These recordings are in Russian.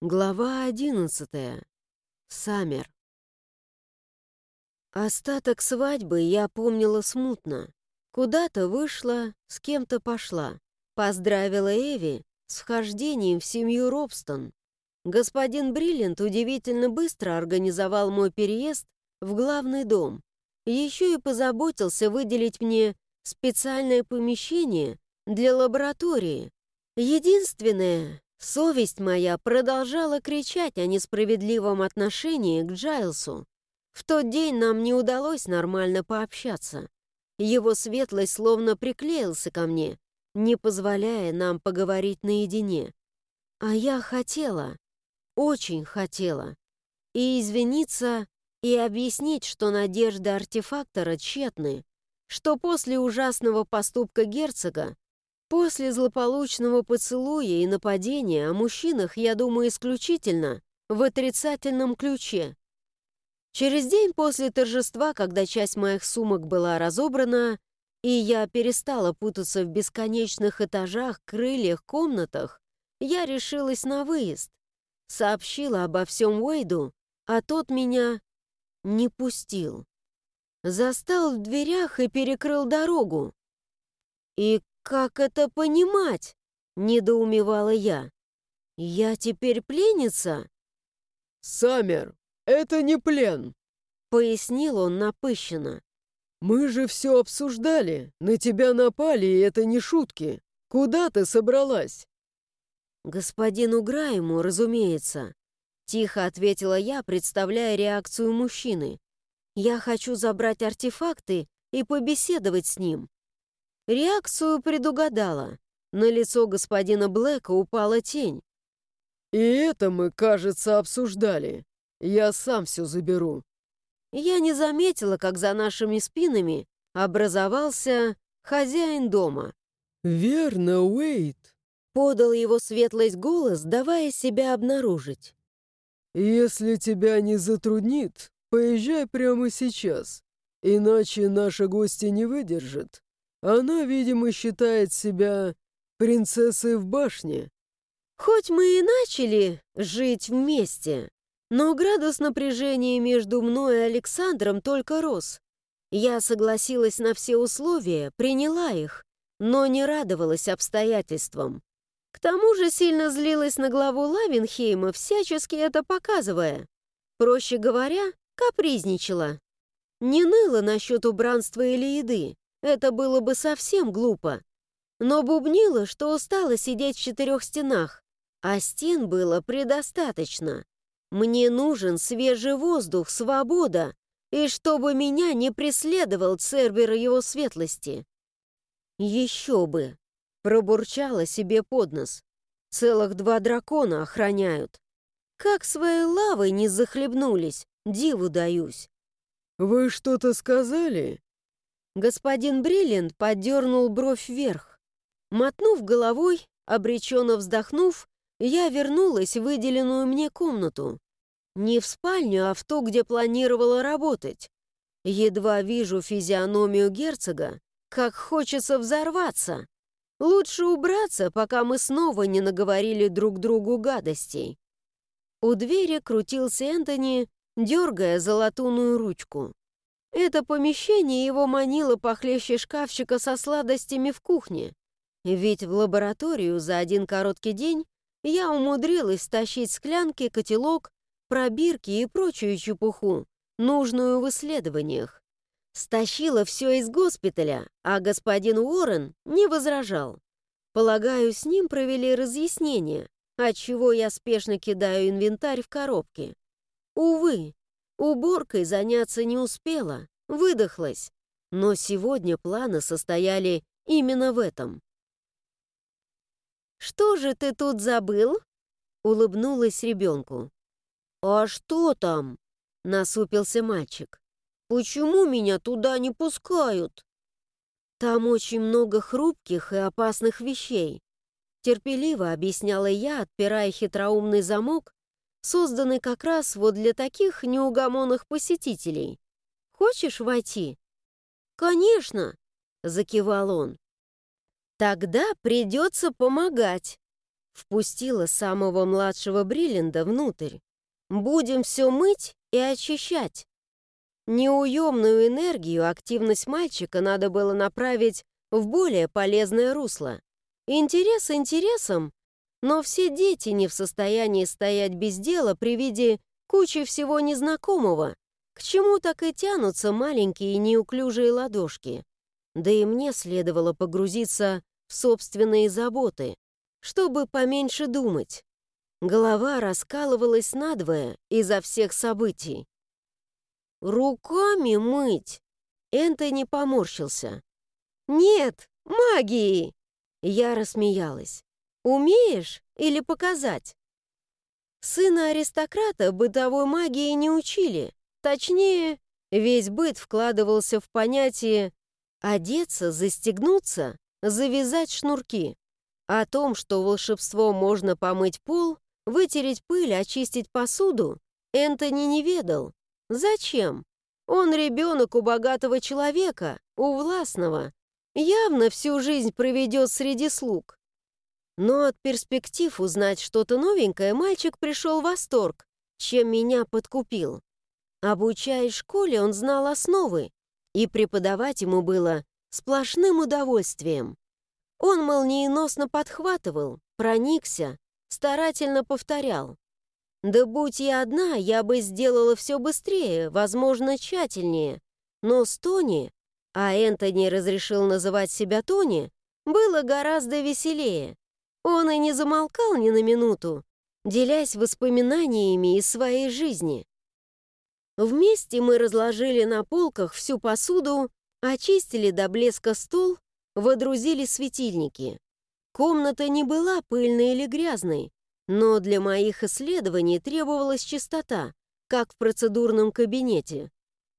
Глава одиннадцатая. Саммер. Остаток свадьбы я помнила смутно. Куда-то вышла, с кем-то пошла. Поздравила Эви с вхождением в семью Робстон. Господин Бриллиант удивительно быстро организовал мой переезд в главный дом. Еще и позаботился выделить мне специальное помещение для лаборатории. Единственное, Совесть моя продолжала кричать о несправедливом отношении к Джайлсу. В тот день нам не удалось нормально пообщаться. Его светлость словно приклеился ко мне, не позволяя нам поговорить наедине. А я хотела, очень хотела, и извиниться, и объяснить, что надежды артефактора тщетны, что после ужасного поступка герцога После злополучного поцелуя и нападения о мужчинах я думаю исключительно в отрицательном ключе. Через день после торжества, когда часть моих сумок была разобрана, и я перестала путаться в бесконечных этажах, крыльях, комнатах, я решилась на выезд. Сообщила обо всем Уэйду, а тот меня не пустил. Застал в дверях и перекрыл дорогу. И «Как это понимать?» — недоумевала я. «Я теперь пленница?» «Саммер, это не плен», — пояснил он напыщенно. «Мы же все обсуждали. На тебя напали, и это не шутки. Куда ты собралась?» «Господину Грайму, разумеется», — тихо ответила я, представляя реакцию мужчины. «Я хочу забрать артефакты и побеседовать с ним. Реакцию предугадала. На лицо господина Блэка упала тень. «И это мы, кажется, обсуждали. Я сам все заберу». Я не заметила, как за нашими спинами образовался хозяин дома. «Верно, Уэйт», — подал его светлость голос, давая себя обнаружить. «Если тебя не затруднит, поезжай прямо сейчас, иначе наши гости не выдержат. Она, видимо, считает себя принцессой в башне. Хоть мы и начали жить вместе, но градус напряжения между мной и Александром только рос. Я согласилась на все условия, приняла их, но не радовалась обстоятельствам. К тому же сильно злилась на главу Лавенхейма, всячески это показывая. Проще говоря, капризничала. Не ныла насчет убранства или еды, это было бы совсем глупо. Но бубнила, что устала сидеть в четырех стенах, а стен было предостаточно. Мне нужен свежий воздух, свобода, и чтобы меня не преследовал Цербер его светлости. Еще бы! Пробурчала себе под нос. Целых два дракона охраняют. Как своей лавой не захлебнулись, диву даюсь. «Вы что-то сказали?» Господин Бриллиант подернул бровь вверх. Мотнув головой, обреченно вздохнув, я вернулась в выделенную мне комнату. Не в спальню, а в то, где планировала работать. Едва вижу физиономию герцога, как хочется взорваться. Лучше убраться, пока мы снова не наговорили друг другу гадостей. У двери крутился Энтони, дергая золотуную ручку. Это помещение его манило похлеще шкафчика со сладостями в кухне. Ведь в лабораторию за один короткий день я умудрилась стащить склянки, котелок, пробирки и прочую чепуху, нужную в исследованиях. Стащила все из госпиталя, а господин Уоррен не возражал. Полагаю, с ним провели разъяснение, отчего я спешно кидаю инвентарь в коробки. Увы, Уборкой заняться не успела, выдохлась. Но сегодня планы состояли именно в этом. «Что же ты тут забыл?» — улыбнулась ребенку. «А что там?» — насупился мальчик. «Почему меня туда не пускают?» «Там очень много хрупких и опасных вещей», — терпеливо объясняла я, отпирая хитроумный замок созданный как раз вот для таких неугомонных посетителей. Хочешь войти?» «Конечно!» — закивал он. «Тогда придется помогать!» Впустила самого младшего Бриллинда внутрь. Будем все мыть и очищать. Неуемную энергию, активность мальчика надо было направить в более полезное русло. Интерес интересом, но все дети не в состоянии стоять без дела при виде кучи всего незнакомого. К чему так и тянутся маленькие неуклюжие ладошки? Да и мне следовало погрузиться в собственные заботы, чтобы поменьше думать. Голова раскалывалась надвое из-за всех событий. «Руками мыть?» Энтони поморщился. «Нет, магией!» Я рассмеялась. «Умеешь или показать?» Сына аристократа бытовой магии не учили. Точнее, весь быт вкладывался в понятие одеться, застегнуться, завязать шнурки. О том, что волшебство можно помыть пол, вытереть пыль, очистить посуду, Энтони не ведал. Зачем? Он ребенок у богатого человека, у властного. Явно всю жизнь проведет среди слуг. Но от перспектив узнать что-то новенькое мальчик пришел в восторг, чем меня подкупил. Обучаясь школе, он знал основы, и преподавать ему было сплошным удовольствием. Он молниеносно подхватывал, проникся, старательно повторял. Да будь я одна, я бы сделала все быстрее, возможно, тщательнее. Но с Тони, а Энтони разрешил называть себя Тони, было гораздо веселее. Он и не замолкал ни на минуту, делясь воспоминаниями из своей жизни. Вместе мы разложили на полках всю посуду, очистили до блеска стол, водрузили светильники. Комната не была пыльной или грязной, но для моих исследований требовалась чистота, как в процедурном кабинете.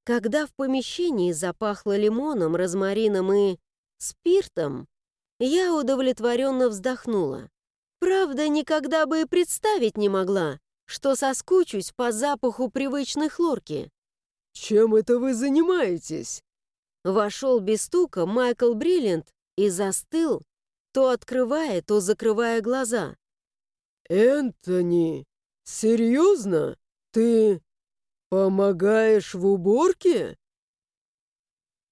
Когда в помещении запахло лимоном, розмарином и спиртом, я удовлетворенно вздохнула. Правда, никогда бы и представить не могла, что соскучусь по запаху привычной хлорки. «Чем это вы занимаетесь?» Вошел без стука Майкл Бриллиант и застыл, то открывая, то закрывая глаза. «Энтони, серьезно? Ты помогаешь в уборке?»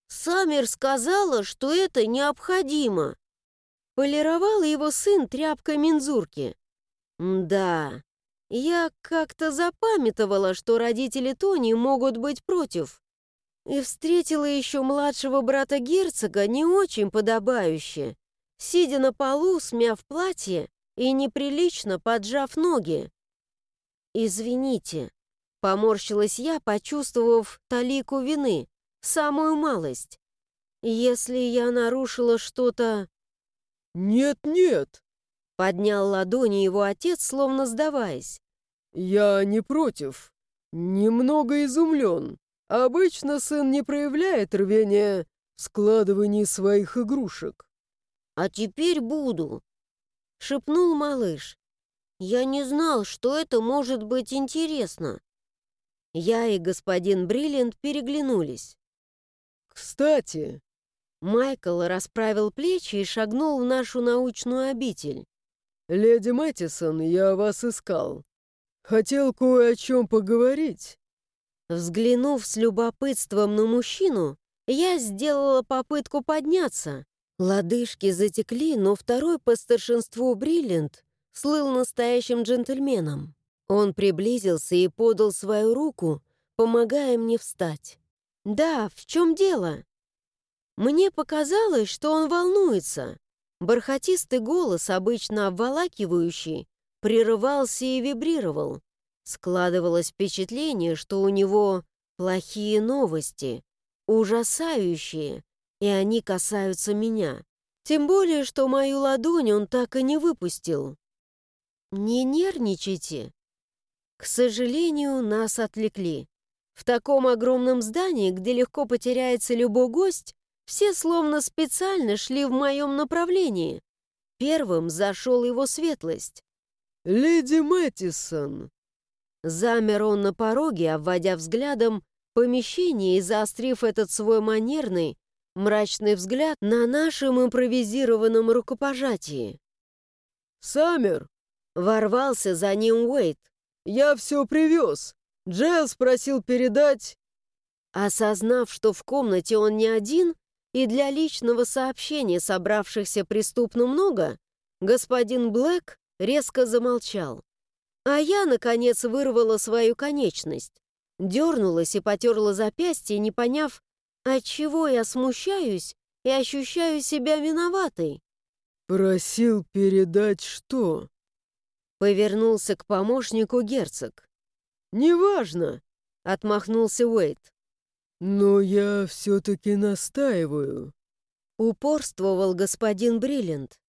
Саммер сказала, что это необходимо. Полировал его сын тряпкой мензурки. Да, я как-то запамятовала, что родители Тони могут быть против. И встретила еще младшего брата герцога не очень подобающе, сидя на полу, смяв платье и неприлично поджав ноги. «Извините», — поморщилась я, почувствовав талику вины, самую малость. «Если я нарушила что-то...» «Нет-нет», — поднял ладони его отец, словно сдаваясь. «Я не против. Немного изумлен. Обычно сын не проявляет рвения в складывании своих игрушек». «А теперь буду», — шепнул малыш. «Я не знал, что это может быть интересно». Я и господин Бриллиант переглянулись. «Кстати...» Майкл расправил плечи и шагнул в нашу научную обитель. «Леди Мэттисон, я вас искал. Хотел кое о чем поговорить». Взглянув с любопытством на мужчину, я сделала попытку подняться, Лодыжки затекли, но второй по старшинству Бриллиант слыл настоящим джентльменом. Он приблизился и подал свою руку, помогая мне встать. «Да, в чем дело?» Мне показалось, что он волнуется. Бархатистый голос, обычно обволакивающий, прерывался и вибрировал. Складывалось впечатление, что у него плохие новости, ужасающие, и они касаются меня. Тем более, что мою ладонь он так и не выпустил. Не нервничайте. К сожалению, нас отвлекли. В таком огромном здании, где легко потеряется любой гость, все словно специально шли в моем направлении. Первым зашел его светлость. «Леди Мэттисон!» Замер он на пороге, обводя взглядом помещение и заострив этот свой манерный, мрачный взгляд на нашем импровизированном рукопожатии. «Саммер, Ворвался за ним Уэйт. «Я все привез. Джейл спросил передать...» Осознав, что в комнате он не один, и для личного сообщения собравшихся преступно много, господин Блэк резко замолчал. А я, наконец, вырвала свою конечность, дернулась и потерла запястье, не поняв, отчего я смущаюсь и ощущаю себя виноватой. «Просил передать что?» Повернулся к помощнику герцог. «Неважно», — отмахнулся Уэйт. «Но я все-таки настаиваю», — упорствовал господин Бриллиант.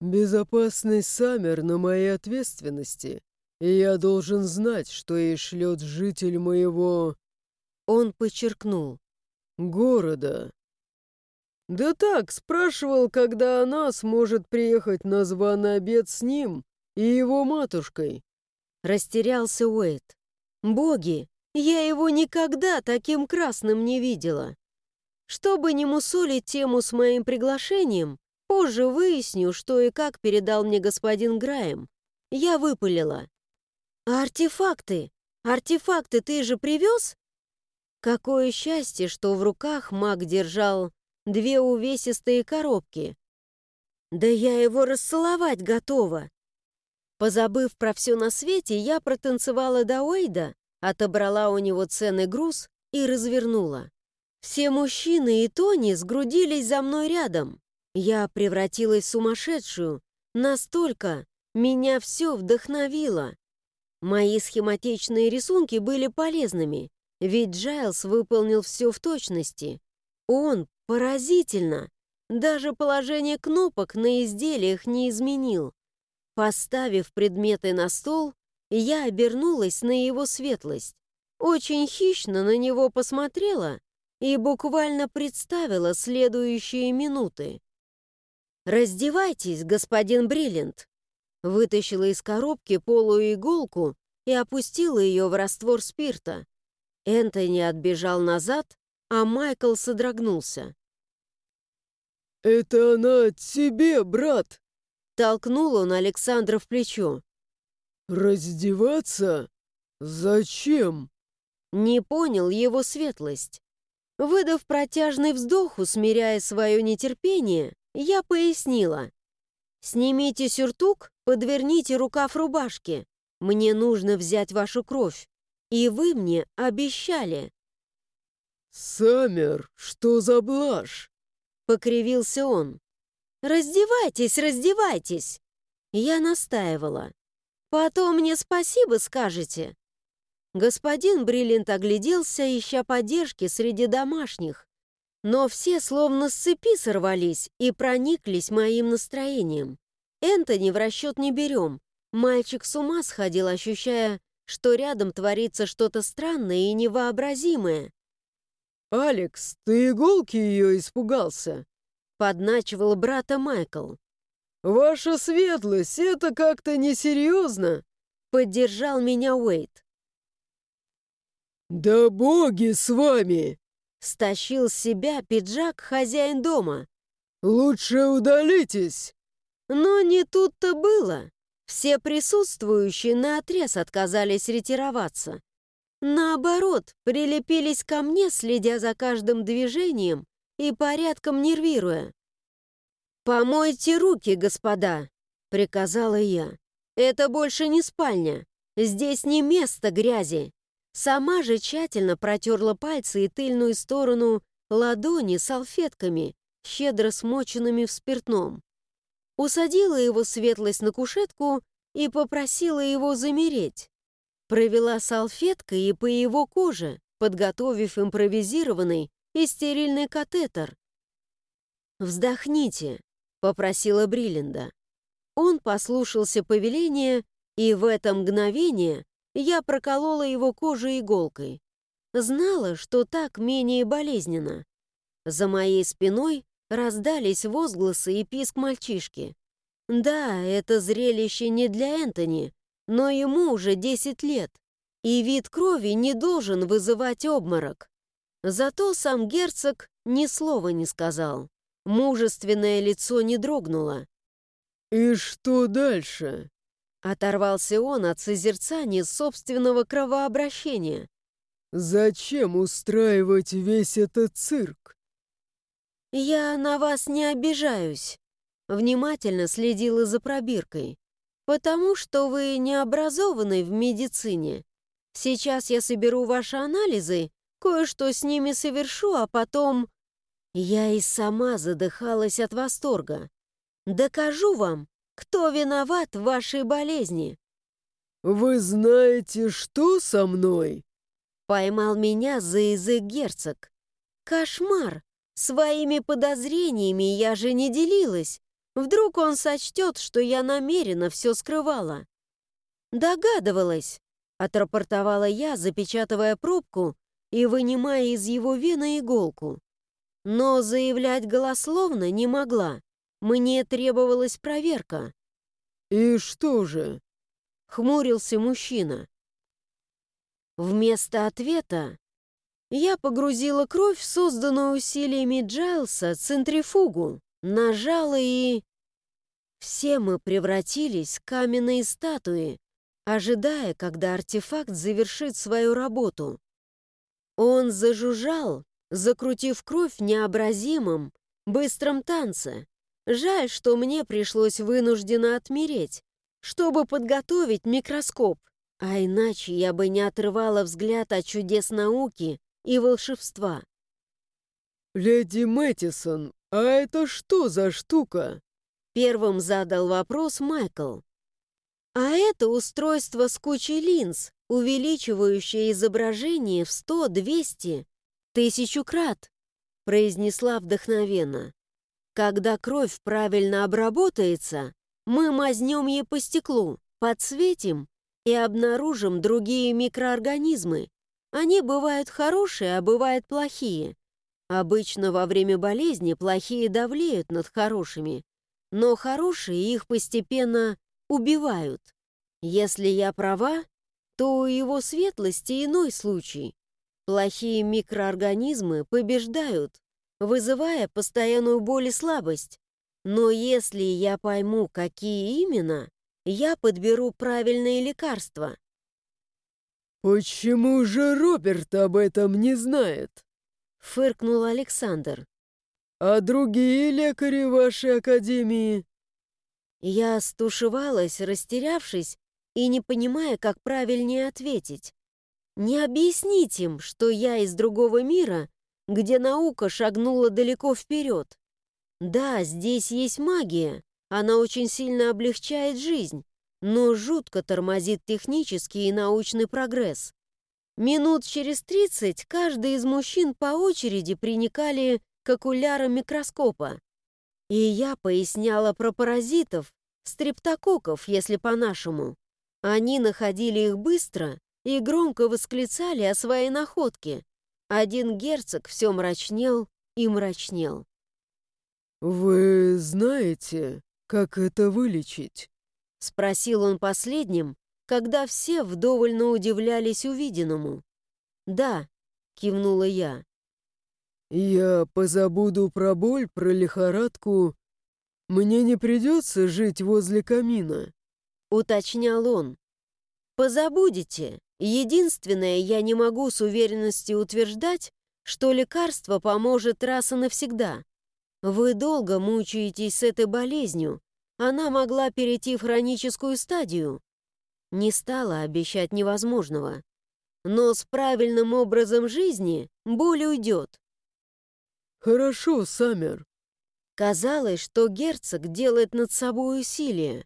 «Безопасность Саммер на моей ответственности, и я должен знать, что ей шлет житель моего...» Он подчеркнул. «Города». «Да так, спрашивал, когда она сможет приехать на званый обед с ним и его матушкой». Растерялся Уэйт. «Боги, я его никогда таким красным не видела. Чтобы не мусолить тему с моим приглашением, позже выясню, что и как передал мне господин Граем. Я выпалила. «А артефакты? Артефакты ты же привез?» Какое счастье, что в руках маг держал две увесистые коробки. Да я его расцеловать готова. Позабыв про все на свете, я протанцевала до Уэйда, отобрала у него ценный груз и развернула. Все мужчины и Тони сгрудились за мной рядом. Я превратилась в сумасшедшую. Настолько меня все вдохновило. Мои схематичные рисунки были полезными, ведь Джайлз выполнил все в точности. Он поразительно. Даже положение кнопок на изделиях не изменил. Поставив предметы на стол, я обернулась на его светлость, очень хищно на него посмотрела и буквально представила следующие минуты. «Раздевайтесь, господин Бриллиант!» Вытащила из коробки полую иголку и опустила ее в раствор спирта. Энтони отбежал назад, а Майкл содрогнулся. «Это она тебе, брат!» Толкнул он Александра в плечо. «Раздеваться? Зачем?» Не понял его светлость. Выдав протяжный вздох, усмиряя свое нетерпение, я пояснила. «Снимите сюртук, подверните рукав рубашки. Мне нужно взять вашу кровь. И вы мне обещали». «Саммер, что за блажь?» — покривился он. «Раздевайтесь, раздевайтесь!» Я настаивала. Потом мне спасибо скажете». Господин Бриллиант огляделся, ища поддержки среди домашних. Но все словно с цепи сорвались и прониклись моим настроением. Энтони в расчет не берем. Мальчик с ума сходил, ощущая, что рядом творится что-то странное и невообразимое. «Алекс, ты иголки ее испугался?» Подначивал брата Майкл. «Ваша светлость, это как-то несерьезно!» Поддержал меня Уэйт. «Да боги с вами!» Стащил с себя пиджак хозяин дома. «Лучше удалитесь!» Но не тут-то было. Все присутствующие наотрез отказались ретироваться. Наоборот, прилепились ко мне, следя за каждым движением и порядком нервируя. «Помойте руки, господа!» — приказала я. «Это больше не спальня. Здесь не место грязи». Сама же тщательно протерла пальцы и тыльную сторону ладони салфетками, щедро смоченными в спиртном. Усадила его светлость на кушетку и попросила его замереть. Провела салфеткой и по его коже, подготовив импровизированный и стерильный катетер. «Вздохните», — попросила Бриллинда. Он послушался повеления, и в это мгновение я проколола его кожу иголкой. Знала, что так менее болезненно. За моей спиной раздались возгласы и писк мальчишки. Да, это зрелище не для Энтони, но ему уже 10 лет, и вид крови не должен вызывать обморок. Зато сам герцог ни слова не сказал. Мужественное лицо не дрогнуло. «И что дальше?» Оторвался он от созерцания собственного кровообращения. «Зачем устраивать весь этот цирк?» «Я на вас не обижаюсь», — внимательно следила за пробиркой, «потому что вы не образованы в медицине. Сейчас я соберу ваши анализы, кое-что с ними совершу, а потом...» Я и сама задыхалась от восторга. «Докажу вам, кто виноват в вашей болезни». «Вы знаете, что со мной?» Поймал меня за язык герцог. «Кошмар! Своими подозрениями я же не делилась. Вдруг он сочтет, что я намеренно все скрывала. Догадывалась, отрапортовала я, запечатывая пробку и вынимая из его вены иголку. Но заявлять голословно не могла. Мне требовалась проверка. «И что же?» — хмурился мужчина. Вместо ответа я погрузила кровь, созданную усилиями Джайлса, центрифугу, нажала и... Все мы превратились в каменные статуи, ожидая, когда артефакт завершит свою работу. Он зажужжал, закрутив кровь в необразимом, быстром танце. Жаль, что мне пришлось вынужденно отмереть, чтобы подготовить микроскоп, а иначе я бы не отрывала взгляд от чудес науки и волшебства. «Леди Мэттисон, а это что за штука?» Первым задал вопрос Майкл. «А это устройство с кучей линз, увеличивающее изображение в сто, двести, тысячу крат», произнесла вдохновенно. «Когда кровь правильно обработается, мы мазнем ей по стеклу, подсветим и обнаружим другие микроорганизмы, они бывают хорошие, а бывают плохие. Обычно во время болезни плохие давлеют над хорошими, но хорошие их постепенно убивают. Если я права, то у его светлости иной случай. Плохие микроорганизмы побеждают, вызывая постоянную боль и слабость. Но если я пойму, какие именно, я подберу правильные лекарства. «Почему же Роберт об этом не знает?» — фыркнул Александр. «А другие лекари вашей академии?» Я стушевалась, растерявшись и не понимая, как правильнее ответить. Не объяснить им, что я из другого мира, где наука шагнула далеко вперед. Да, здесь есть магия, она очень сильно облегчает жизнь, но жутко тормозит технический и научный прогресс. Минут через 30 каждый из мужчин по очереди приникали к окулярам микроскопа. И я поясняла про паразитов, стрептококков, если по-нашему. Они находили их быстро и громко восклицали о своей находке. Один герцог все мрачнел и мрачнел. «Вы знаете, как это вылечить?» Спросил он последним, когда все вдоволь удивлялись увиденному. «Да», — кивнула я. «Я позабуду про боль, про лихорадку. Мне не придется жить возле камина», — уточнял он. «Позабудете. Единственное, я не могу с уверенностью утверждать, что лекарство поможет раз и навсегда. Вы долго мучаетесь с этой болезнью, она могла перейти в хроническую стадию. Не стала обещать невозможного. Но с правильным образом жизни боль уйдет. «Хорошо, Саммер». Казалось, что герцог делает над собой усилие.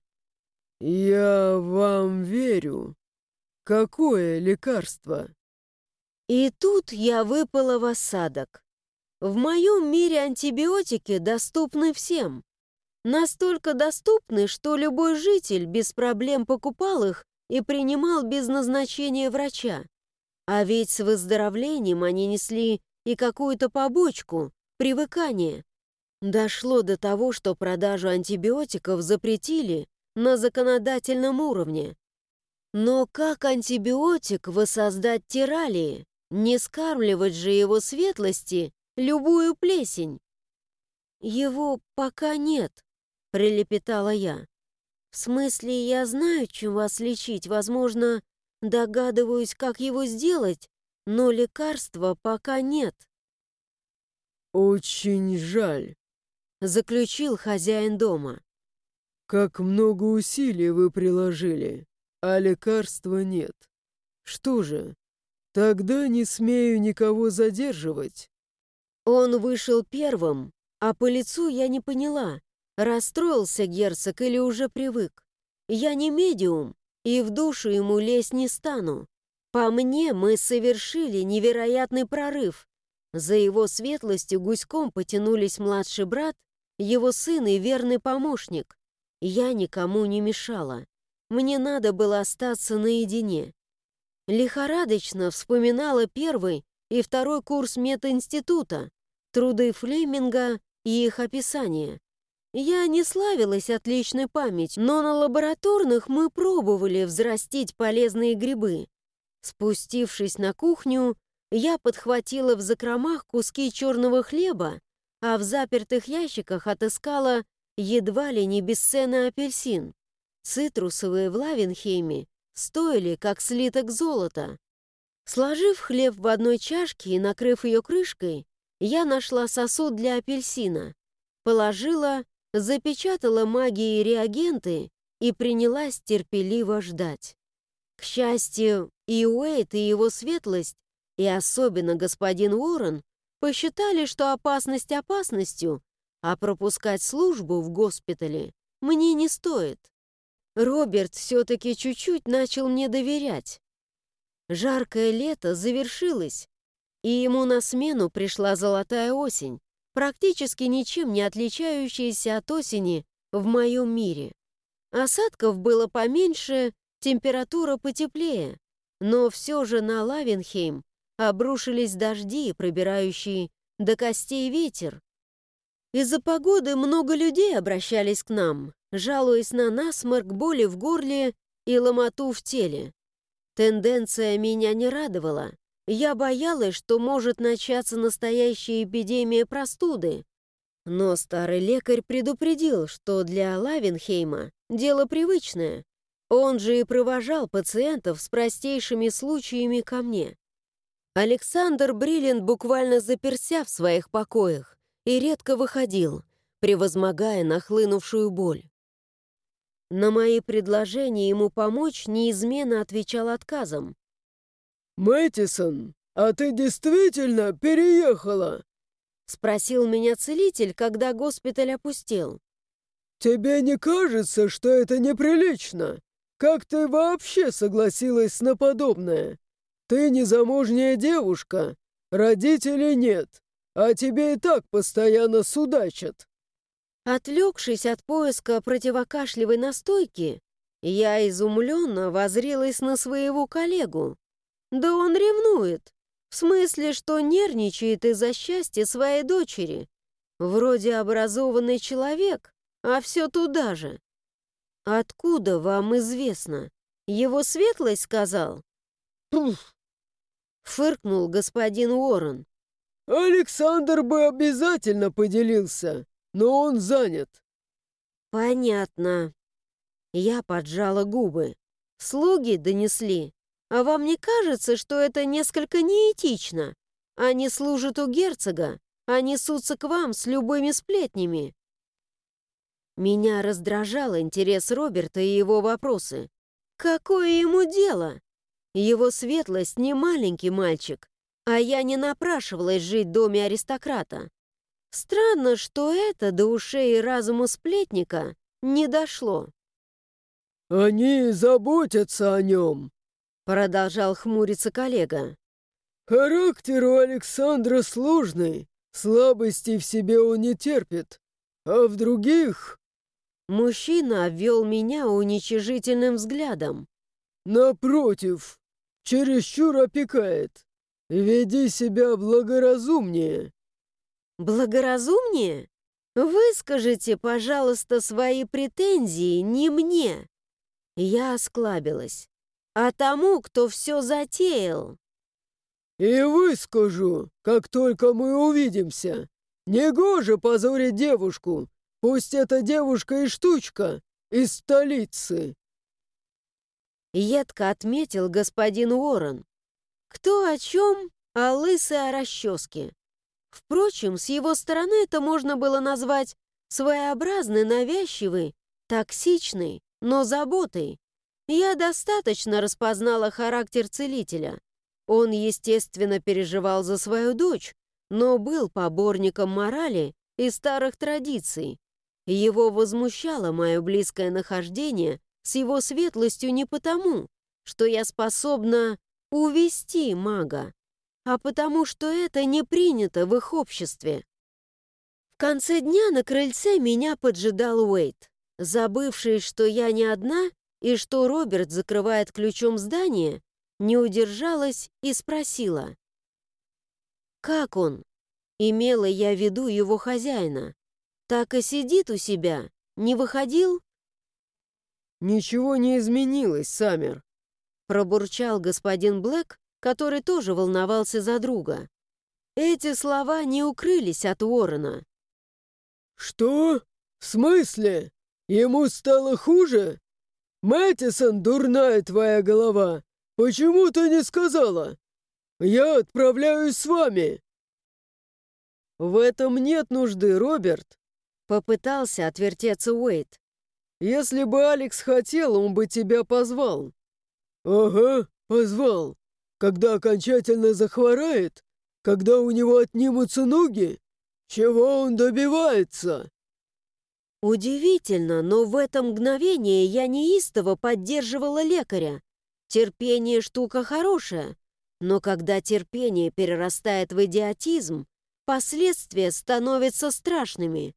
«Я вам верю. Какое лекарство?» И тут я выпала в осадок. В моем мире антибиотики доступны всем. Настолько доступны, что любой житель без проблем покупал их и принимал без назначения врача. А ведь с выздоровлением они несли и какую-то побочку, привыкание. Дошло до того, что продажу антибиотиков запретили на законодательном уровне. Но как антибиотик воссоздать тиралии? Не скармливать же его светлости любую плесень? Его пока нет, прилепетала я. В смысле, я знаю, чем вас лечить, возможно, догадываюсь, как его сделать, но лекарства пока нет. «Очень жаль», — заключил хозяин дома. «Как много усилий вы приложили, а лекарства нет. Что же, тогда не смею никого задерживать». Он вышел первым, а по лицу я не поняла, расстроился герцог или уже привык. Я не медиум, и в душу ему лезть не стану. По мне, мы совершили невероятный прорыв. За его светлостью гуськом потянулись младший брат, его сын и верный помощник. Я никому не мешала. Мне надо было остаться наедине. Лихорадочно вспоминала первый и второй курс мединститута, труды Флеминга и их описание. Я не славилась отличной памятью, но на лабораторных мы пробовали взрастить полезные грибы. Спустившись на кухню, я подхватила в закромах куски черного хлеба, а в запертых ящиках отыскала едва ли не бесценный апельсин. Цитрусовые в Лавенхейме стоили, как слиток золота. Сложив хлеб в одной чашке и накрыв ее крышкой, я нашла сосуд для апельсина, положила, запечатала магией реагенты и принялась терпеливо ждать. К счастью, и Уэйт, и его светлость, и особенно господин Уоррен посчитали, что опасность опасностью, а пропускать службу в госпитале мне не стоит. Роберт все-таки чуть-чуть начал мне доверять. Жаркое лето завершилось, и ему на смену пришла золотая осень, практически ничем не отличающаяся от осени в моем мире. Осадков было поменьше, температура потеплее, но все же на Лавенхейм обрушились дожди, пробирающие до костей ветер. Из-за погоды много людей обращались к нам, жалуясь на насморк, боли в горле и ломоту в теле. Тенденция меня не радовала. Я боялась, что может начаться настоящая эпидемия простуды. Но старый лекарь предупредил, что для Лавенхейма дело привычное. Он же и провожал пациентов с простейшими случаями ко мне. Александр Бриллин буквально заперся в своих покоях и редко выходил, превозмогая нахлынувшую боль. На мои предложения ему помочь неизменно отвечал отказом. «Мэттисон, а ты действительно переехала?» Спросил меня целитель, когда госпиталь опустел. «Тебе не кажется, что это неприлично? Как ты вообще согласилась на подобное? Ты незамужняя девушка, родителей нет, а тебе и так постоянно судачат». Отвлекшись от поиска противокашлевой настойки, я изумленно возрилась на своего коллегу. Да он ревнует. В смысле, что нервничает из-за счастья своей дочери. Вроде образованный человек, а все туда же. «Откуда вам известно? Его светлость сказал?» «Пуф!» — фыркнул господин Уоррен. «Александр бы обязательно поделился, но он занят». «Понятно». Я поджала губы. Слуги донесли. А вам не кажется, что это несколько неэтично? Они служат у герцога, а несутся к вам с любыми сплетнями. Меня раздражал интерес Роберта и его вопросы. Какое ему дело? Его светлость не маленький мальчик, а я не напрашивалась жить в доме аристократа. Странно, что это до ушей и разума сплетника не дошло. «Они заботятся о нем», — продолжал хмуриться коллега. «Характер у Александра сложный, слабостей в себе он не терпит, а в других Мужчина обвел меня уничижительным взглядом. «Напротив, чересчур опекает. Веди себя благоразумнее». «Благоразумнее? Выскажите, пожалуйста, свои претензии не мне». Я осклабилась. «А тому, кто все затеял». «И выскажу, как только мы увидимся. Негоже позорить девушку, Пусть эта девушка и штучка, из столицы. Едко отметил господин Уоррен. Кто о чем, а лысый о расческе. Впрочем, с его стороны это можно было назвать своеобразной, навязчивой, токсичной, но заботой. Я достаточно распознала характер целителя. Он, естественно, переживал за свою дочь, но был поборником морали и старых традиций. Его возмущало мое близкое нахождение с его светлостью не потому, что я способна увести мага, а потому что это не принято в их обществе. В конце дня на крыльце меня поджидал Уэйт, забывший, что я не одна и что Роберт закрывает ключом здание, не удержалась и спросила. «Как он?» Имела я в виду его хозяина. Так и сидит у себя, не выходил? «Ничего не изменилось, Саммер», — пробурчал господин Блэк, который тоже волновался за друга. Эти слова не укрылись от Уоррена. «Что? В смысле? Ему стало хуже? Мэттисон, дурная твоя голова! Почему ты не сказала? Я отправляюсь с вами!» «В этом нет нужды, Роберт!» Попытался отвертеться Уэйт. Если бы Алекс хотел, он бы тебя позвал». «Ага, позвал. Когда окончательно захворает? Когда у него отнимутся ноги? Чего он добивается?» Удивительно, но в это мгновение я неистово поддерживала лекаря. Терпение — штука хорошая, но когда терпение перерастает в идиотизм, последствия становятся страшными.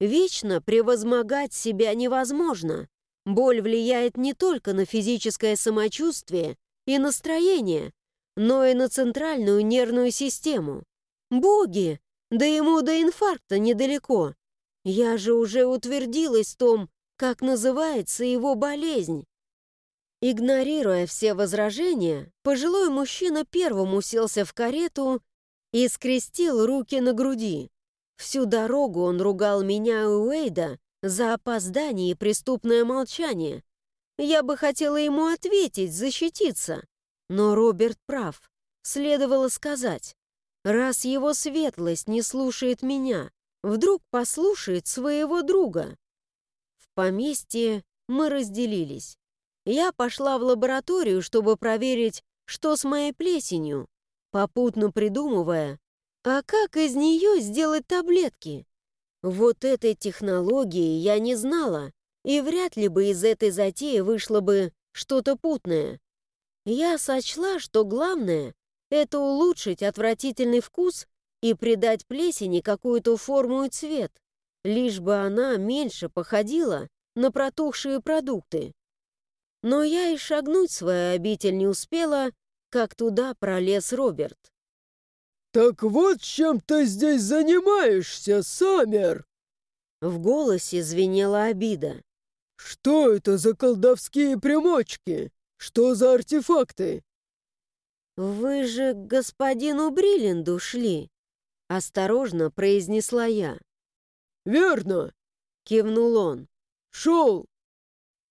Вечно превозмогать себя невозможно. Боль влияет не только на физическое самочувствие и настроение, но и на центральную нервную систему. Боги! Да ему до инфаркта недалеко. Я же уже утвердилась в том, как называется его болезнь. Игнорируя все возражения, пожилой мужчина первым уселся в карету и скрестил руки на груди. Всю дорогу он ругал меня и Уэйда за опоздание и преступное молчание. Я бы хотела ему ответить, защититься. Но Роберт прав. Следовало сказать. Раз его светлость не слушает меня, вдруг послушает своего друга. В поместье мы разделились. Я пошла в лабораторию, чтобы проверить, что с моей плесенью, попутно придумывая, а как из нее сделать таблетки? Вот этой технологии я не знала, и вряд ли бы из этой затеи вышло бы что-то путное. Я сочла, что главное — это улучшить отвратительный вкус и придать плесени какую-то форму и цвет, лишь бы она меньше походила на протухшие продукты. Но я и шагнуть свою обитель не успела, как туда пролез Роберт. «Так вот чем ты здесь занимаешься, Саммер!» В голосе звенела обида. «Что это за колдовские примочки? Что за артефакты?» «Вы же к господину Бриллинду шли», — осторожно произнесла я. «Верно», — кивнул он. «Шел.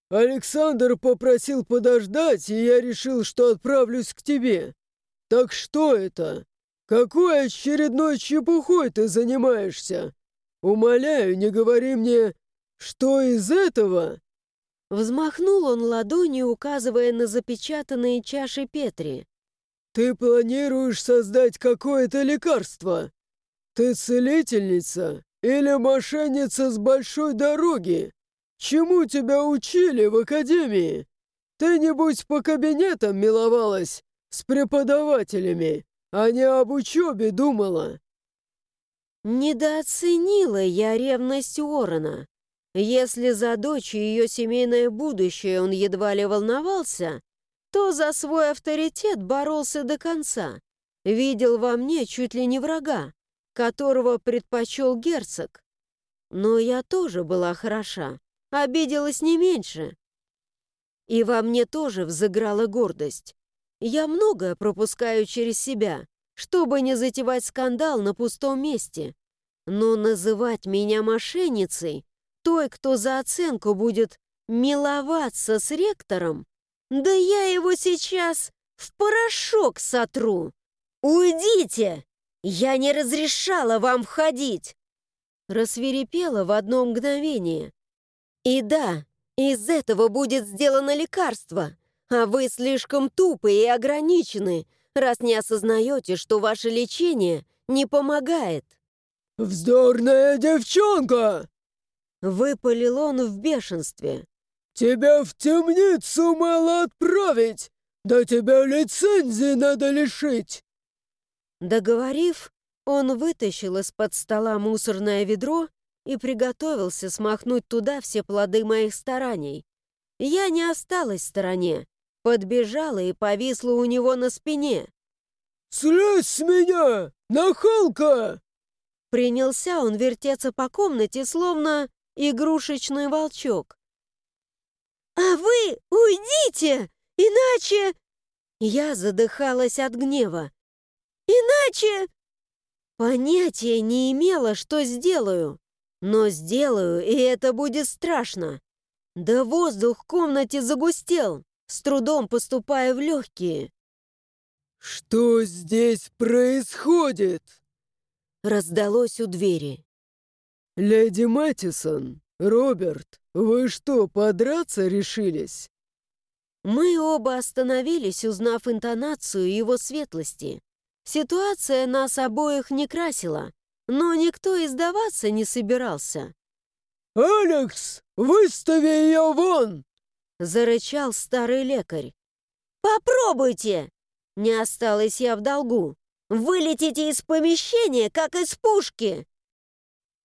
Александр попросил подождать, и я решил, что отправлюсь к тебе. Так что это?» «Какой очередной чепухой ты занимаешься? Умоляю, не говори мне, что из этого?» Взмахнул он ладонью, указывая на запечатанные чаши Петри. «Ты планируешь создать какое-то лекарство? Ты целительница или мошенница с большой дороги? Чему тебя учили в академии? Ты, небудь, по кабинетам миловалась с преподавателями?» а не об учебе думала». Недооценила я ревность Уоррена. Если за дочь и ее семейное будущее он едва ли волновался, то за свой авторитет боролся до конца. Видел во мне чуть ли не врага, которого предпочел герцог. Но я тоже была хороша, обиделась не меньше. И во мне тоже взыграла гордость. Я многое пропускаю через себя, чтобы не затевать скандал на пустом месте. Но называть меня мошенницей, той, кто за оценку будет миловаться с ректором? Да я его сейчас в порошок сотру! Уйдите! Я не разрешала вам входить!» Рассверепела в одно мгновение. «И да, из этого будет сделано лекарство, а вы слишком тупы и ограничены, раз не осознаете, что ваше лечение не помогает». «Вздорная девчонка!» Выпалил он в бешенстве. «Тебя в темницу мало отправить! Да тебя лицензии надо лишить!» Договорив, он вытащил из-под стола мусорное ведро и приготовился смахнуть туда все плоды моих стараний. Я не осталась в стороне, подбежала и повисла у него на спине. «Слезь с меня, нахалка!» Принялся он вертеться по комнате, словно игрушечный волчок. «А вы уйдите, иначе...» Я задыхалась от гнева. «Иначе...» Понятия не имела, что сделаю. Но сделаю, и это будет страшно. Да воздух в комнате загустел, с трудом поступая в легкие. «Что здесь происходит?» Раздалось у двери. «Леди Мэттисон, Роберт, вы что, подраться решились?» Мы оба остановились, узнав интонацию его светлости. Ситуация нас обоих не красила, но никто издаваться не собирался. «Алекс, выстави ее вон!» — зарычал старый лекарь. «Попробуйте!» — не осталась я в долгу. «Вылетите из помещения, как из пушки!»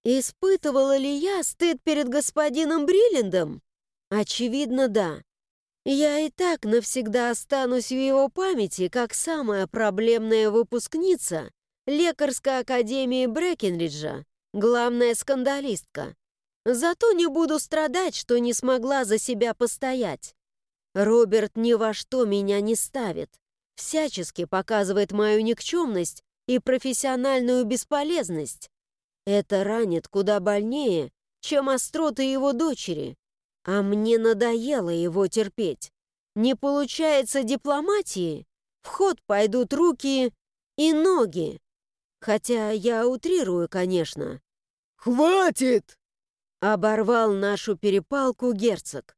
Испытывала ли я стыд перед господином Бриллиндом? Очевидно, да. Я и так навсегда останусь в его памяти как самая проблемная выпускница лекарской академии Брэкенриджа, главная скандалистка. Зато не буду страдать, что не смогла за себя постоять. Роберт ни во что меня не ставит, всячески показывает мою никчемность и профессиональную бесполезность. Это ранит куда больнее, чем остроты его дочери. А мне надоело его терпеть. Не получается дипломатии, в ход пойдут руки и ноги. Хотя я утрирую, конечно. «Хватит!» Оборвал нашу перепалку герцог.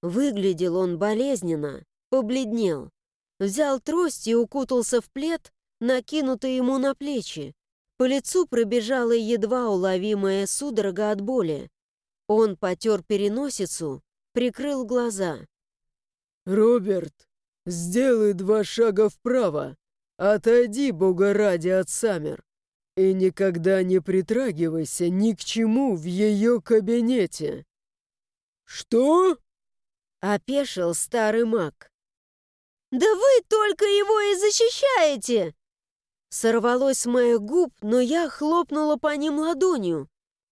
Выглядел он болезненно, побледнел. Взял трость и укутался в плед, накинутый ему на плечи. По лицу пробежала едва уловимая судорога от боли. Он потер переносицу, прикрыл глаза. «Роберт, сделай два шага вправо. Отойди, бога ради, от Саммер. И никогда не притрагивайся ни к чему в ее кабинете». «Что?» — опешил старый маг. «Да вы только его и защищаете!» Сорвалось с моих губ, но я хлопнула по ним ладонью.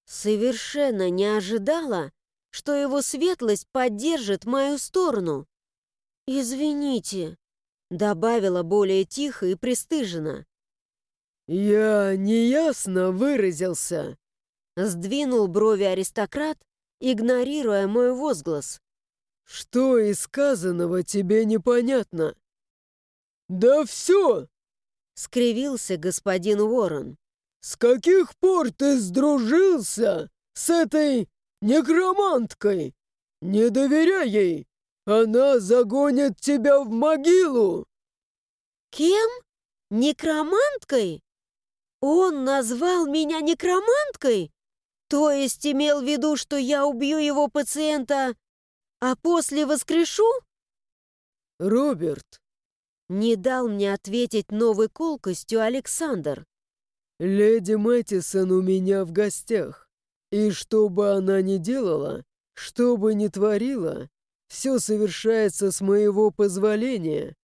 Совершенно не ожидала, что его светлость поддержит мою сторону. «Извините», — добавила более тихо и пристыженно. «Я неясно выразился», — сдвинул брови аристократ, игнорируя мой возглас. «Что из сказанного тебе непонятно?» «Да все!» Скривился господин Уоррен. «С каких пор ты сдружился с этой некроманткой? Не доверяй ей! Она загонит тебя в могилу!» «Кем? Некроманткой? Он назвал меня некроманткой? То есть имел в виду, что я убью его пациента, а после воскрешу?» «Роберт, не дал мне ответить новой колкостью Александр. «Леди Мэттисон у меня в гостях, и что бы она ни делала, что бы ни творила, все совершается с моего позволения.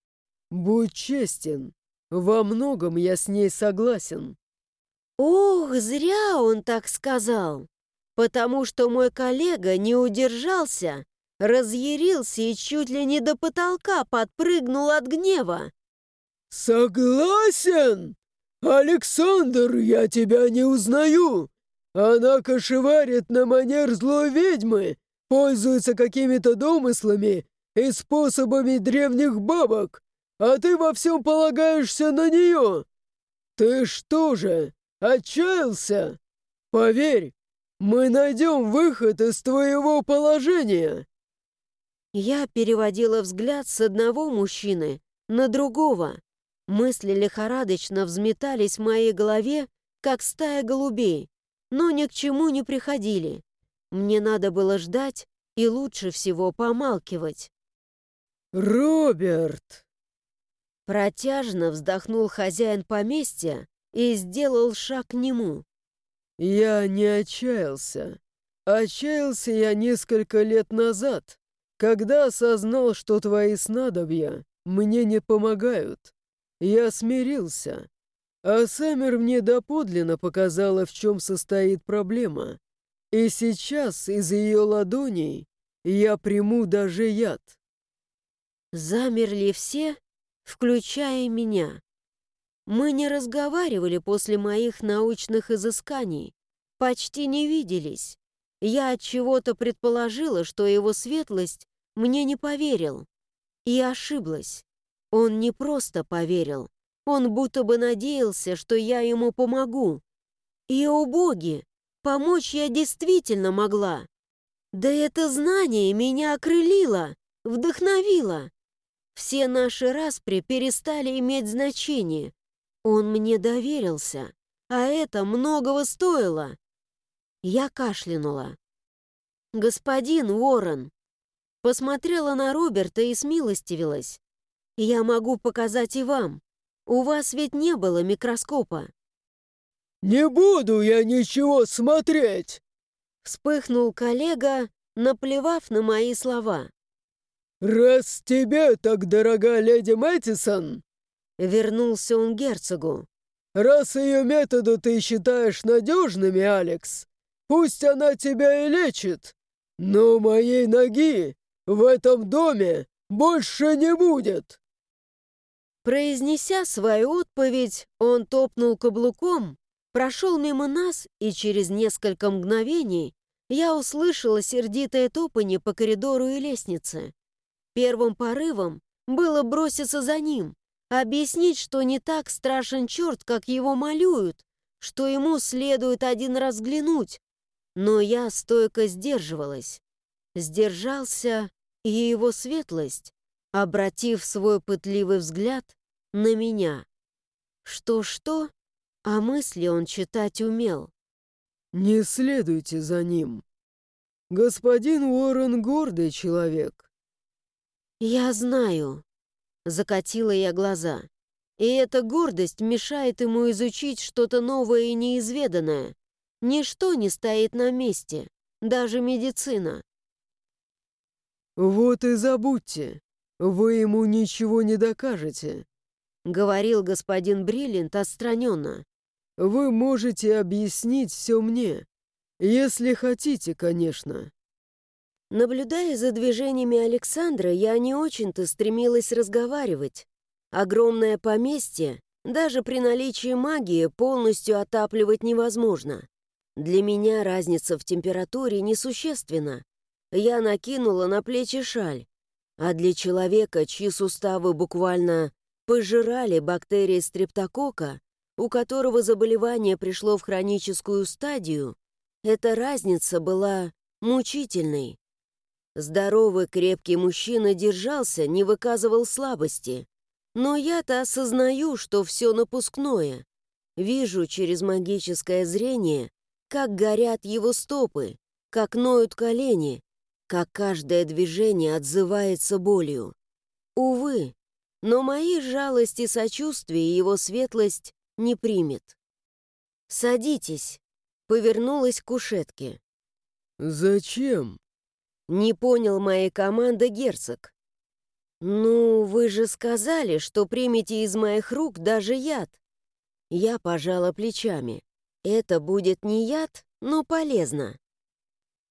Будь честен, во многом я с ней согласен». «Ох, зря он так сказал, потому что мой коллега не удержался разъярился и чуть ли не до потолка подпрыгнул от гнева. «Согласен! Александр, я тебя не узнаю! Она кошеварит на манер злой ведьмы, пользуется какими-то домыслами и способами древних бабок, а ты во всем полагаешься на нее. Ты что же, отчаялся? Поверь, мы найдем выход из твоего положения. Я переводила взгляд с одного мужчины на другого. Мысли лихорадочно взметались в моей голове, как стая голубей, но ни к чему не приходили. Мне надо было ждать и лучше всего помалкивать. «Роберт!» Протяжно вздохнул хозяин поместья и сделал шаг к нему. «Я не отчаялся. Отчаялся я несколько лет назад, когда осознал, что твои снадобья мне не помогают. Я смирился. А Саммер мне доподлинно показала, в чем состоит проблема. И сейчас из ее ладоней я приму даже яд. Замерли все, включая меня. Мы не разговаривали после моих научных изысканий, почти не виделись. Я от чего-то предположила, что его светлость мне не поверил. И ошиблась. Он не просто поверил. Он будто бы надеялся, что я ему помогу. И, о боги, помочь я действительно могла. Да это знание меня окрылило, вдохновило. Все наши распри перестали иметь значение. Он мне доверился, а это многого стоило. Я кашлянула. «Господин Уоррен!» Посмотрела на Роберта и смилостивилась. «Я могу показать и вам. У вас ведь не было микроскопа». «Не буду я ничего смотреть!» Вспыхнул коллега, наплевав на мои слова. «Раз тебе так дорога леди Мэттисон!» Вернулся он герцогу. «Раз ее методы ты считаешь надежными, Алекс, пусть она тебя и лечит, но моей ноги в этом доме больше не будет!» Произнеся свою отповедь, он топнул каблуком, прошел мимо нас, и через несколько мгновений я услышала сердитое топанье по коридору и лестнице. Первым порывом было броситься за ним, объяснить, что не так страшен черт, как его малюют, что ему следует один раз взглянуть. Но я стойко сдерживалась. Сдержался и его светлость, обратив свой пытливый взгляд на меня. Что-что, а мысли он читать умел. «Не следуйте за ним. Господин Уоррен гордый человек». «Я знаю», — закатила я глаза. «И эта гордость мешает ему изучить что-то новое и неизведанное. Ничто не стоит на месте, даже медицина. «Вот и забудьте, вы ему ничего не докажете», — говорил господин Бриллиант отстраненно. «Вы можете объяснить все мне, если хотите, конечно». Наблюдая за движениями Александра, я не очень-то стремилась разговаривать. Огромное поместье, даже при наличии магии, полностью отапливать невозможно. Для меня разница в температуре несущественна. Я накинула на плечи шаль, а для человека, чьи суставы буквально пожирали бактерии стрептокока, у которого заболевание пришло в хроническую стадию, эта разница была мучительной. Здоровый крепкий мужчина держался, не выказывал слабости. Но я-то осознаю, что все напускное. Вижу через магическое зрение, как горят его стопы, как ноют колени, как каждое движение отзывается болью. Увы, но мои жалости и сочувствие его светлость не примет. «Садитесь», — повернулась к кушетке. «Зачем?» — не понял моей команды герцог. «Ну, вы же сказали, что примете из моих рук даже яд». Я пожала плечами. «Это будет не яд, но полезно».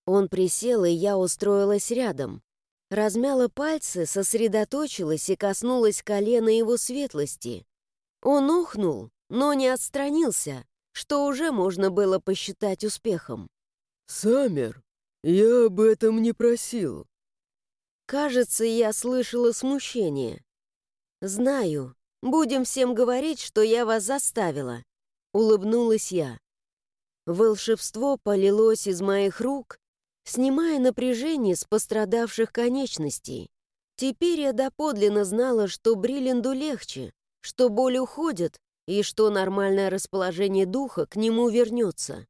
Он присел, и я устроилась рядом. Размяла пальцы, сосредоточилась и коснулась колена его светлости. Он ухнул, но не отстранился, что уже можно было посчитать успехом. «Саммер, Я об этом не просил. Кажется, я слышала смущение. Знаю, будем всем говорить, что я вас заставила. Улыбнулась я. Волшебство полилось из моих рук, снимая напряжение с пострадавших конечностей. Теперь я доподлинно знала, что Бриллинду легче, что боль уходит и что нормальное расположение духа к нему вернется.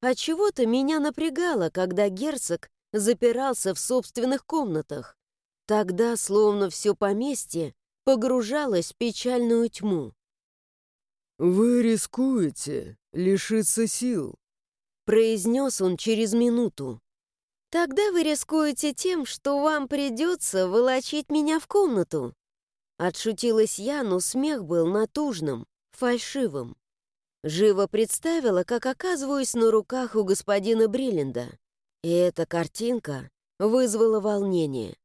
А чего-то меня напрягало, когда герцог запирался в собственных комнатах. Тогда, словно все поместье, погружалось в печальную тьму. «Вы рискуете лишиться сил», — произнес он через минуту. «Тогда вы рискуете тем, что вам придется волочить меня в комнату». Отшутилась я, но смех был натужным, фальшивым. Живо представила, как оказываюсь на руках у господина Бриллинда. И эта картинка вызвала волнение.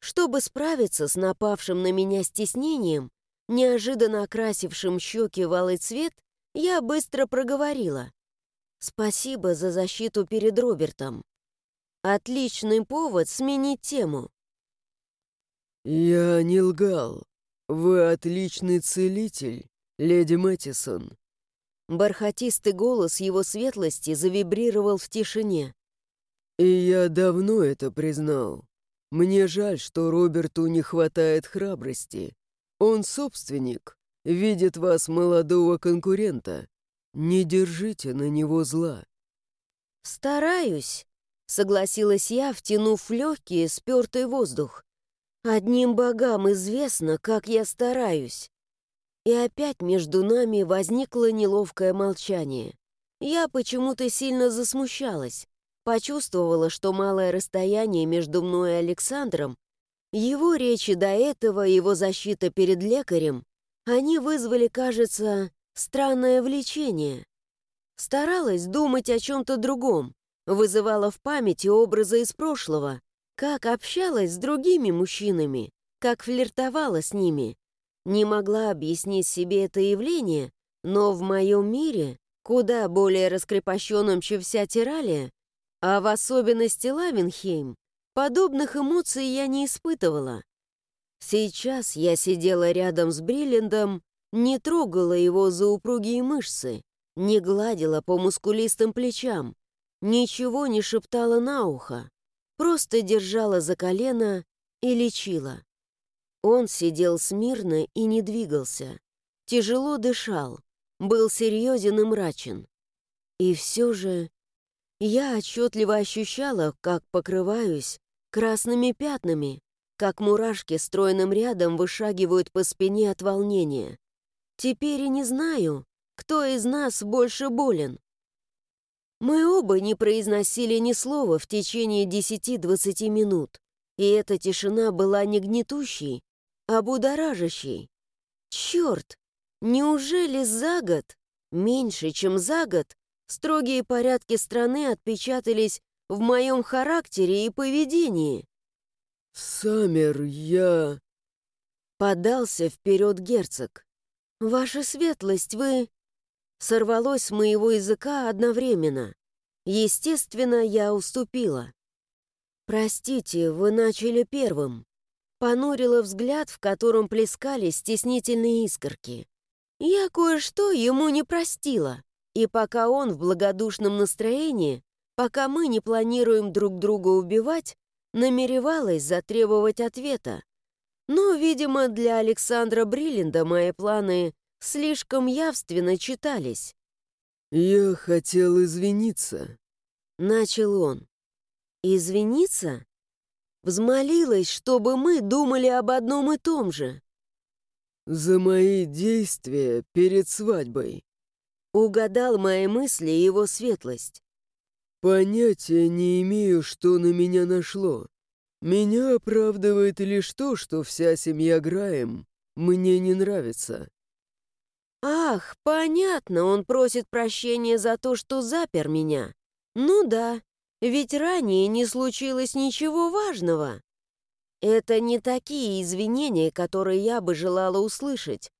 Чтобы справиться с напавшим на меня стеснением, неожиданно окрасившим щеки в алый цвет, я быстро проговорила. «Спасибо за защиту перед Робертом. Отличный повод сменить тему». «Я не лгал. Вы отличный целитель, леди Мэттисон», Бархатистый голос его светлости завибрировал в тишине. «И я давно это признал. Мне жаль, что Роберту не хватает храбрости. Он собственник, видит вас молодого конкурента. Не держите на него зла». «Стараюсь», — согласилась я, втянув в легкий, спертый воздух. «Одним богам известно, как я стараюсь». И опять между нами возникло неловкое молчание. Я почему-то сильно засмущалась. Почувствовала, что малое расстояние между мной и Александром, его речи до этого, его защита перед лекарем, они вызвали, кажется, странное влечение. Старалась думать о чем-то другом, вызывала в памяти образы из прошлого, как общалась с другими мужчинами, как флиртовала с ними. Не могла объяснить себе это явление, но в моем мире, куда более раскрепощенном, чем вся Тиралия, а в особенности Лавенхейм, подобных эмоций я не испытывала. Сейчас я сидела рядом с Бриллендом, не трогала его за упругие мышцы, не гладила по мускулистым плечам, ничего не шептала на ухо, просто держала за колено и лечила. Он сидел смирно и не двигался, тяжело дышал, был серьезен и мрачен. И все же я отчетливо ощущала, как покрываюсь красными пятнами, как мурашки стройным рядом вышагивают по спине от волнения. Теперь и не знаю, кто из нас больше болен. Мы оба не произносили ни слова в течение 10-20 минут, и эта тишина была не гнетущей, а будоражащей. Черт! Неужели за год, меньше, чем за год, строгие порядки страны отпечатались в моем характере и поведении? «Саммер, я...» Подался вперед герцог. «Ваша светлость, вы...» Сорвалось с моего языка одновременно. Естественно, я уступила. «Простите, вы начали первым». Понурила взгляд, в котором плескались стеснительные искорки. Я кое-что ему не простила. И пока он в благодушном настроении, пока мы не планируем друг друга убивать, намеревалась затребовать ответа. Но, видимо, для Александра Бриллинда мои планы слишком явственно читались. «Я хотел извиниться», — начал он. «Извиниться?» Взмолилась, чтобы мы думали об одном и том же. «За мои действия перед свадьбой». Угадал мои мысли его светлость. «Понятия не имею, что на меня нашло. Меня оправдывает лишь то, что вся семья Граем мне не нравится». «Ах, понятно, он просит прощения за то, что запер меня. Ну да, ведь ранее не случилось ничего важного. Это не такие извинения, которые я бы желала услышать.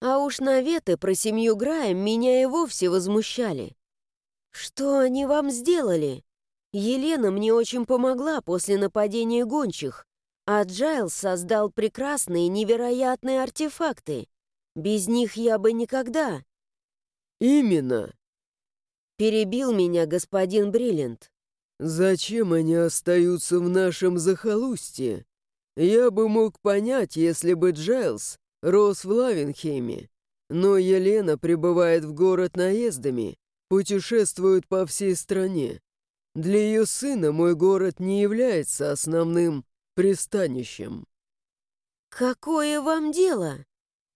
А уж наветы про семью Граем меня и вовсе возмущали. Что они вам сделали? Елена мне очень помогла после нападения гончих, а Джайлс создал прекрасные, невероятные артефакты. Без них я бы никогда... Именно. Перебил меня господин Бриллиант. Зачем они остаются в нашем захолустье? Я бы мог понять, если бы Джайлз рос в Лавенхейме. Но Елена прибывает в город наездами, путешествует по всей стране. Для ее сына мой город не является основным пристанищем. «Какое вам дело?»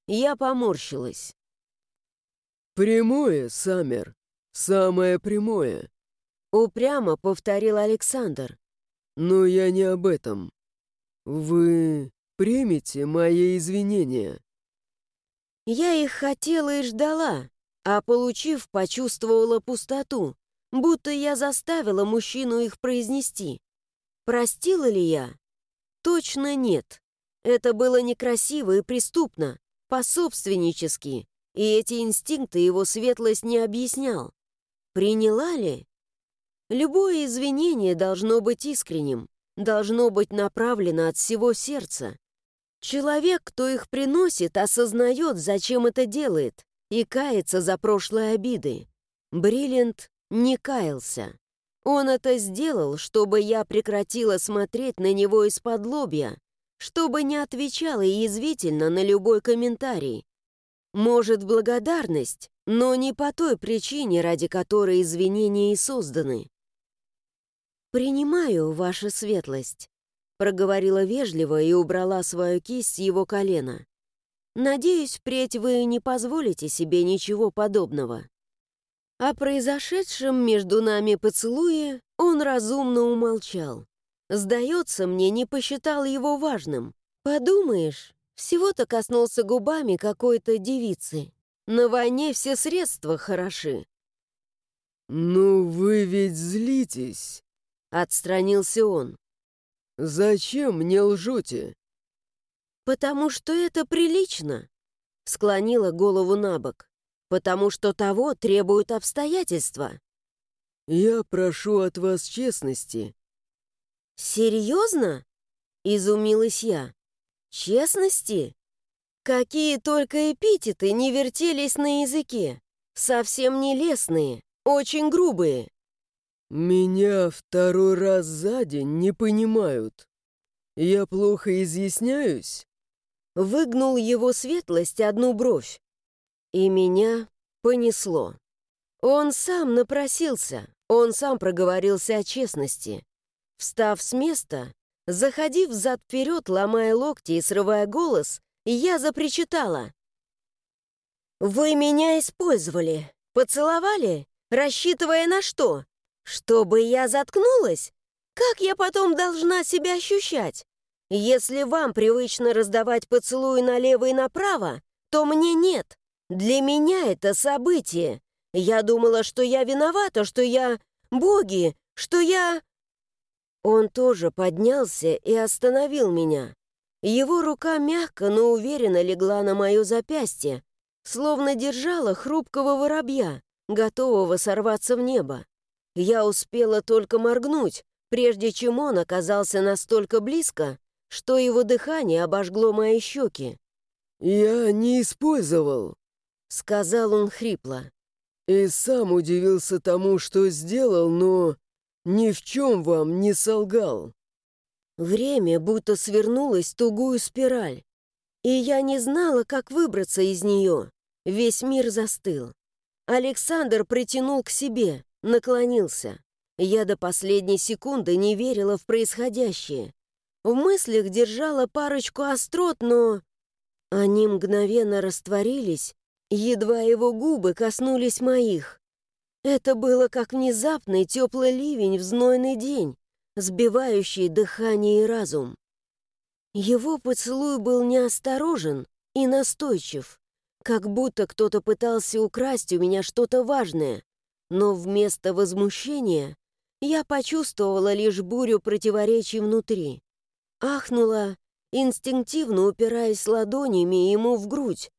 Я поморщилась. «Прямое, Саммер. Самое прямое», — упрямо повторил Александр. «Но я не об этом. Вы примете мои извинения?» Я их хотела и ждала, а получив, почувствовала пустоту, будто я заставила мужчину их произнести. Простила ли я? Точно нет. Это было некрасиво и преступно, пособственнически, и эти инстинкты его светлость не объяснял. Приняла ли? Любое извинение должно быть искренним, должно быть направлено от всего сердца. Человек, кто их приносит, осознает, зачем это делает, и кается за прошлые обиды. Бриллиант не каялся. Он это сделал, чтобы я прекратила смотреть на него из-под лобья, чтобы не отвечала язвительно на любой комментарий. Может, благодарность, но не по той причине, ради которой извинения и созданы. «Принимаю, ваша светлость», — проговорила вежливо и убрала свою кисть с его колена. «Надеюсь, впредь вы не позволите себе ничего подобного». О произошедшем между нами поцелуе он разумно умолчал. Сдается мне, не посчитал его важным. Подумаешь, всего-то коснулся губами какой-то девицы. На войне все средства хороши. «Ну вы ведь злитесь», — отстранился он. «Зачем мне лжете?» «Потому что это прилично», — склонила голову на бок потому что того требуют обстоятельства. Я прошу от вас честности. Серьезно? Изумилась я. Честности? Какие только эпитеты не вертелись на языке. Совсем нелестные, очень грубые. Меня второй раз за день не понимают. Я плохо изъясняюсь? Выгнул его светлость одну бровь. И меня понесло. Он сам напросился, он сам проговорился о честности. Встав с места, заходив взад-вперед, ломая локти и срывая голос, я запричитала. «Вы меня использовали, поцеловали, рассчитывая на что? Чтобы я заткнулась? Как я потом должна себя ощущать? Если вам привычно раздавать поцелуи налево и направо, то мне нет. Для меня это событие. Я думала, что я виновата, что я... Боги, что я... Он тоже поднялся и остановил меня. Его рука мягко, но уверенно легла на мое запястье, словно держала хрупкого воробья, готового сорваться в небо. Я успела только моргнуть, прежде чем он оказался настолько близко, что его дыхание обожгло мои щеки. «Я не использовал», — сказал он хрипло. «И сам удивился тому, что сделал, но ни в чем вам не солгал». Время будто свернулось в тугую спираль, и я не знала, как выбраться из нее. Весь мир застыл. Александр притянул к себе, наклонился. Я до последней секунды не верила в происходящее. В мыслях держала парочку острот, но... Они мгновенно растворились, Едва его губы коснулись моих. Это было как внезапный теплый ливень в знойный день, сбивающий дыхание и разум. Его поцелуй был неосторожен и настойчив, как будто кто-то пытался украсть у меня что-то важное, но вместо возмущения я почувствовала лишь бурю противоречий внутри. Ахнула, инстинктивно упираясь ладонями ему в грудь,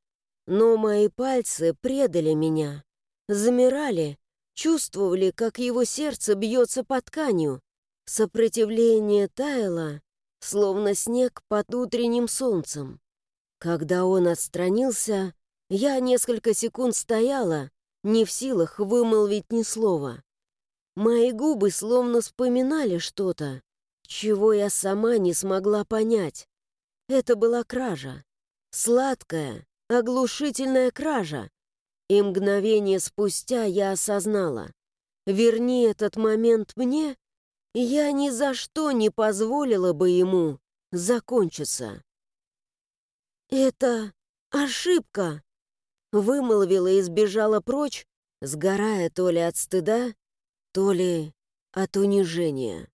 но мои пальцы предали меня, замирали, чувствовали, как его сердце бьется по тканью. Сопротивление таяло, словно снег под утренним солнцем. Когда он отстранился, я несколько секунд стояла, не в силах вымолвить ни слова. Мои губы словно вспоминали что-то, чего я сама не смогла понять. Это была кража. Сладкая, оглушительная кража. И мгновение спустя я осознала. Верни этот момент мне, я ни за что не позволила бы ему закончиться. «Это ошибка!» Вымолвила и сбежала прочь, сгорая то ли от стыда, то ли от унижения.